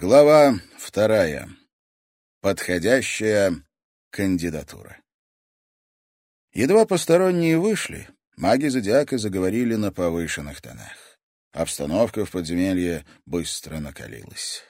Глава вторая. Подходящая кандидатура. Едва посторонние вышли, маги Зодиака заговорили на повышенных тонах. Обстановка в подземелье быстро накалилась.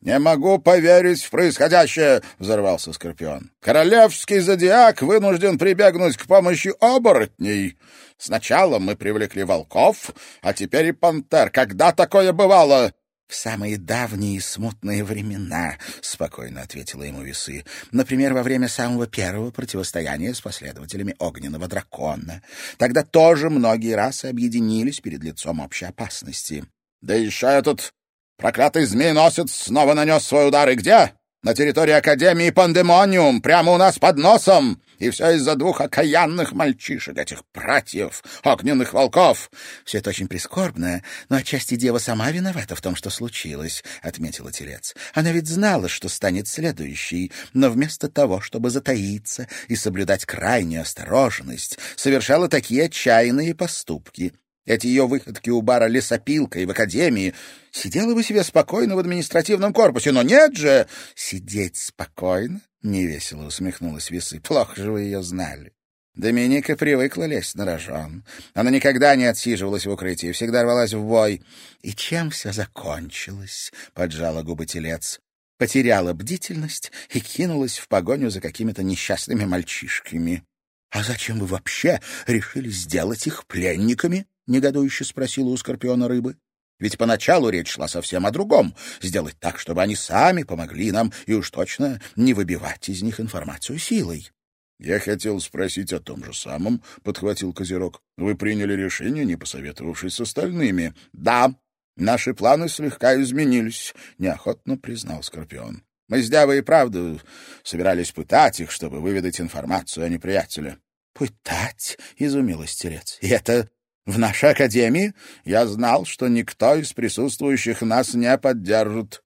«Не могу поверить в происходящее!» — взорвался Скорпион. «Королевский зодиак вынужден прибегнуть к помощи оборотней. Сначала мы привлекли волков, а теперь и пантер. Когда такое бывало?» «В самые давние смутные времена», — спокойно ответила ему весы. «Например, во время самого первого противостояния с последователями огненного дракона. Тогда тоже многие расы объединились перед лицом общей опасности». «Да еще этот проклятый змееносец снова нанес свой удар. И где? На территории Академии Пандемониум, прямо у нас под носом!» И все из-за двух окаянных мальчишек, этих братьев, огненных волков. — Все это очень прискорбно, но отчасти дева сама виновата в том, что случилось, — отметила телец. Она ведь знала, что станет следующей, но вместо того, чтобы затаиться и соблюдать крайнюю осторожность, совершала такие отчаянные поступки. Эти ее выходки у бара лесопилка и в академии сидела бы себе спокойно в административном корпусе, но нет же! Сидеть спокойно? Невесело усмехнулась Весы. Плохо же вы ее знали. Доминика привыкла лезть на рожон. Она никогда не отсиживалась в укрытии, всегда рвалась в бой. И чем все закончилось? Поджала губы телец. Потеряла бдительность и кинулась в погоню за какими-то несчастными мальчишками. — А зачем вы вообще решили сделать их пленниками? — негодующе спросила у Скорпиона рыбы. Ведь поначалу речь шла совсем о другом — сделать так, чтобы они сами помогли нам и уж точно не выбивать из них информацию силой. — Я хотел спросить о том же самом, — подхватил Козерог. — Вы приняли решение, не посоветовавшись с остальными. — Да, наши планы слегка изменились, — неохотно признал Скорпион. — Мы с Девой и правду собирались пытать их, чтобы выведать информацию о неприятеле. — Пытать? — изумилась Терец. — И это в нашей академии я знал, что никто из присутствующих нас не поддержит.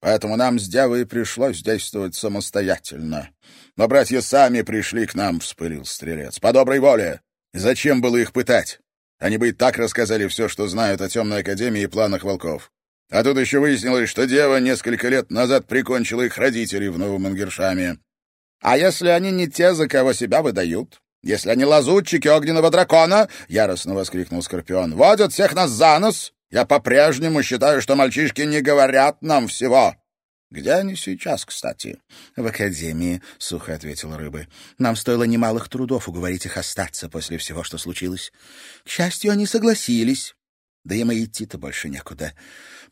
Поэтому нам с Девой пришлось действовать самостоятельно. Но братья сами пришли к нам, — вспылил стрелец, — по доброй воле. Зачем было их пытать? Они бы и так рассказали все, что знают о Темной Академии и планах волков. А тут еще выяснилось, что Дева несколько лет назад прикончила их родителей в Новом Ангершаме. А если они не те, за кого себя выдают? Если они лазутчики огненного дракона, — яростно воскликнул Скорпион, — водят всех нас за нос, я по-прежнему считаю, что мальчишки не говорят нам всего. Где они сейчас, кстати? В академии, — сухо ответил Рыбы. Нам стоило немалых трудов уговорить их остаться после всего, что случилось. К счастью, они согласились. Да им и идти-то больше некуда.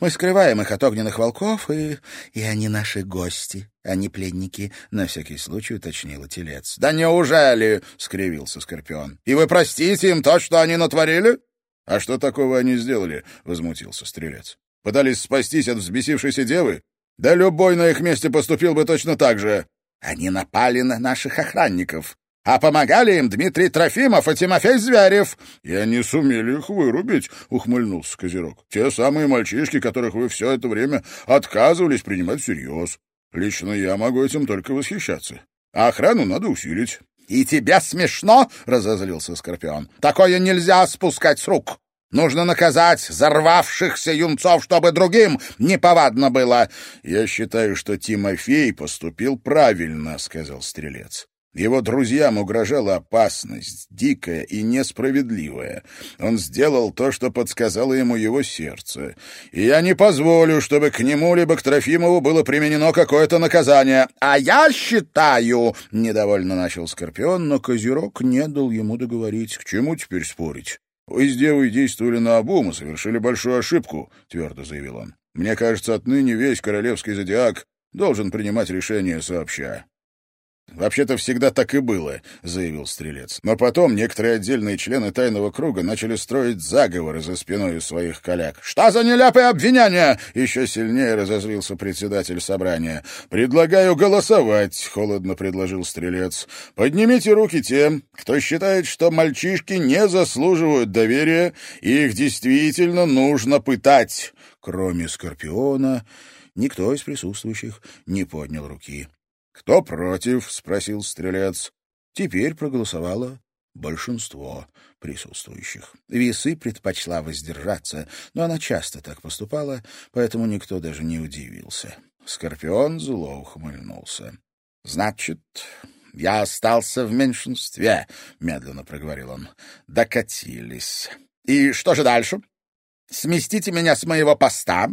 Мы скрываем их от огненных волков, и... и они наши гости, а не пленники, — на всякий случай уточнила телец. — Да неужели? — скривился Скорпион. — И вы простите им то, что они натворили? — А что такого они сделали? — возмутился Стрелец. — Пытались спастись от взбесившейся девы? Да любой на их месте поступил бы точно так же. — Они напали на наших охранников, а помогали им Дмитрий Трофимов и Тимофей Зверев. — И они сумели их вырубить, — ухмыльнулся Козерог. — Те самые мальчишки, которых вы все это время отказывались принимать всерьез. Лично я могу этим только восхищаться. А охрану надо усилить. — И тебе смешно? — разозлился Скорпион. — Такое нельзя спускать с рук. Нужно наказать взорвавшихся юнцов, чтобы другим неповадно было. — Я считаю, что Тимофей поступил правильно, — сказал Стрелец. Его друзьям угрожала опасность, дикая и несправедливая. Он сделал то, что подсказало ему его сердце. И я не позволю, чтобы к нему либо к Трофимову было применено какое-то наказание. А я считаю, — недовольно начал Скорпион, но Козерог не дал ему договорить. К чему теперь спорить? Вы с девой действовали на обум и совершили большую ошибку, — твердо заявил он. Мне кажется, отныне весь королевский зодиак должен принимать решения сообща. «Вообще-то всегда так и было», — заявил Стрелец. «Но потом некоторые отдельные члены тайного круга начали строить заговоры за спиной своих коллег». «Что за нелепые обвинения?» — еще сильнее разозлился председатель собрания. «Предлагаю голосовать», — холодно предложил Стрелец. «Поднимите руки тем, кто считает, что мальчишки не заслуживают доверия, и их действительно нужно пытать». Кроме Скорпиона, никто из присутствующих не поднял руки. «Кто против?» — спросил стрелец. Теперь проголосовало большинство присутствующих. Весы предпочла воздержаться, но она часто так поступала, поэтому никто даже не удивился. Скорпион зло ухмыльнулся. — Значит, я остался в меньшинстве, — медленно проговорил он. — Докатились. И что же дальше? Сместите меня с моего поста,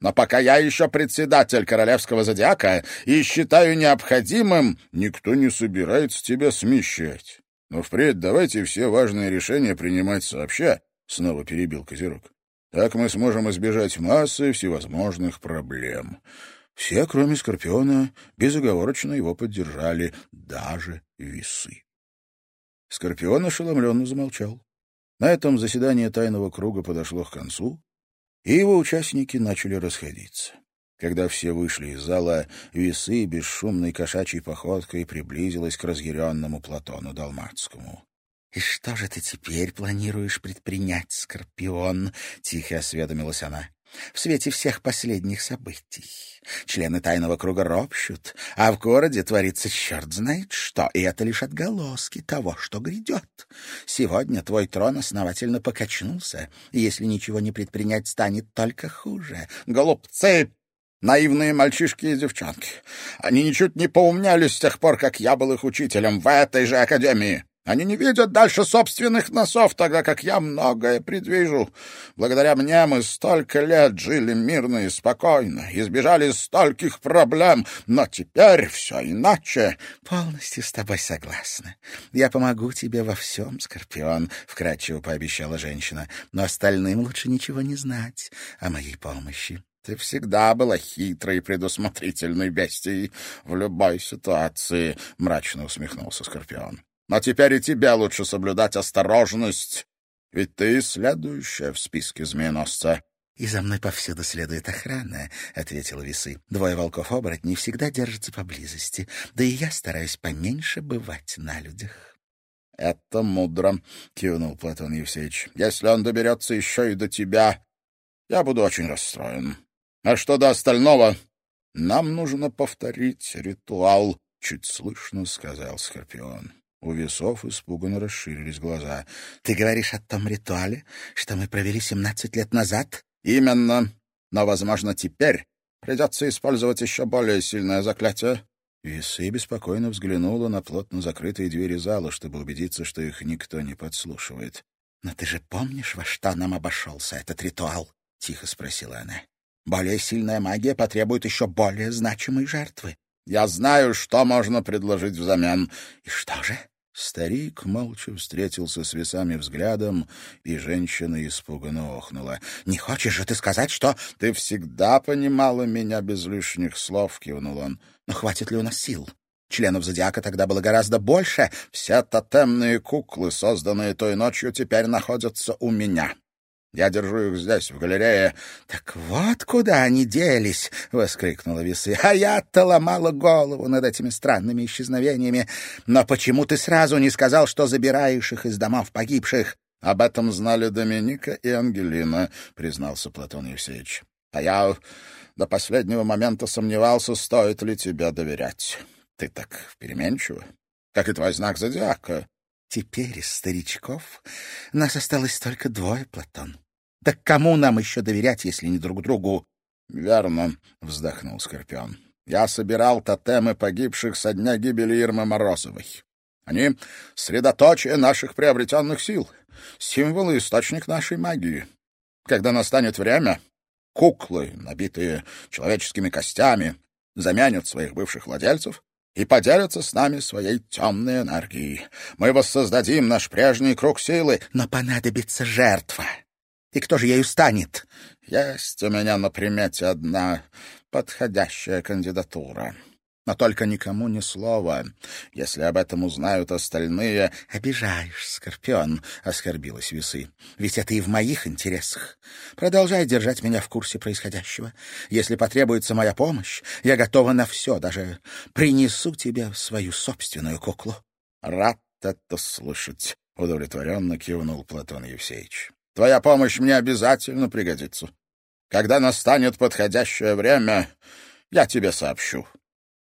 но пока я еще председатель королевского зодиака и считаю необходимым, никто не собирается тебя смещать. Но впредь давайте все важные решения принимать сообща, — снова перебил Козерог. Так мы сможем избежать массы всевозможных проблем. Все, кроме Скорпиона, безоговорочно его поддержали, даже весы. Скорпион ошеломленно замолчал. На этом заседание тайного круга подошло к концу, и его участники начали расходиться. Когда все вышли из зала, весы бесшумной кошачьей походкой приблизилась к разъяренному Платону Далматскому. — И что же ты теперь планируешь предпринять, Скорпион? — тихо осведомилась она. — В свете всех последних событий. Члены тайного круга ропщут, а в городе творится черт знает что, и это лишь отголоски того, что грядет. Сегодня твой трон основательно покачнулся, и если ничего не предпринять, станет только хуже. Голубцы! Наивные мальчишки и девчонки. Они ничуть не поумняли с тех пор, как я был их учителем в этой же академии. Они не видят дальше собственных носов, тогда как я многое предвижу. Благодаря мне мы столько лет жили мирно и спокойно, избежали стольких проблем, но теперь все иначе. — Полностью с тобой согласна. Я помогу тебе во всем, Скорпион, — вкратчиво пообещала женщина, — но остальным лучше ничего не знать о моей помощи. Ты всегда была хитрой и предусмотрительной бестией в любой ситуации, — мрачно усмехнулся Скорпион. Но теперь и тебе лучше соблюдать осторожность, ведь ты следующая в списке змееносца. — И за мной повсюду следует охрана, — ответила Весы. — Двое волков-оборотней всегда держатся поблизости, да и я стараюсь поменьше бывать на людях. — Это мудро, — кивнул Платон Евсеевич. — Если он доберется еще и до тебя, я буду очень расстроен. А что до остального? Нам нужно повторить ритуал, — чуть слышно сказал Скорпион. У весов испуганно расширились глаза. — Ты говоришь о том ритуале, что мы провели семнадцать лет назад? — Именно. Но, возможно, теперь придется использовать еще более сильное заклятие. Весы беспокойно взглянула на плотно закрытые двери зала, чтобы убедиться, что их никто не подслушивает. — Но ты же помнишь, во что нам обошелся этот ритуал? — тихо спросила она. — Более сильная магия потребует еще более значимой жертвы. Я знаю, что можно предложить взамен. И что же? Старик молча встретился с весами взглядом, и женщина испуганно охнула. — Не хочешь же ты сказать, что... — Ты всегда понимала меня без лишних слов, — кивнул он. — Но хватит ли у нас сил? Членов зодиака тогда было гораздо больше. Все тотемные куклы, созданные той ночью, теперь находятся у меня. Я держу их здесь, в галерее. — Так вот куда они делись! — воскликнула Весы. — А я-то ломала голову над этими странными исчезновениями. Но почему ты сразу не сказал, что забираешь их из домов погибших? — Об этом знали Доминика и Ангелина, — признался Платон Евсеевич. — А я до последнего момента сомневался, стоит ли тебе доверять. Ты так переменчива, как и твой знак зодиака. Теперь из старичков нас осталось только двое, Платон. Так кому нам еще доверять, если не друг другу? — Верно, — вздохнул Скорпион. — Я собирал тотемы погибших со дня гибели Ирмы Морозовой. Они — средоточие наших приобретенных сил, символ и источник нашей магии. Когда настанет время, куклы, набитые человеческими костями, заменят своих бывших владельцев и поделятся с нами своей темной энергией. Мы воссоздадим наш прежний круг силы, но понадобится жертва. И кто же ею станет? Есть у меня на примете одна подходящая кандидатура. Но только никому ни слова. Если об этом узнают остальные... — Обижаешь, Скорпион, — оскорбилась Весы. — Ведь это и в моих интересах. Продолжай держать меня в курсе происходящего. Если потребуется моя помощь, я готова на все, даже принесу тебе свою собственную куклу. — Рад это слышать, — удовлетворенно кивнул Платон Евсеевич. — Твоя помощь мне обязательно пригодится. Когда настанет подходящее время, я тебе сообщу.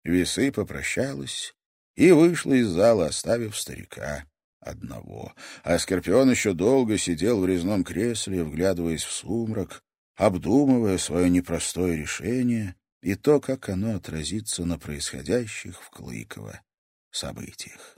Весы попрощалась и вышла из зала, оставив старика одного. А Скорпион еще долго сидел в резном кресле, вглядываясь в сумрак, обдумывая свое непростое решение и то, как оно отразится на происходящих в Клыково событиях.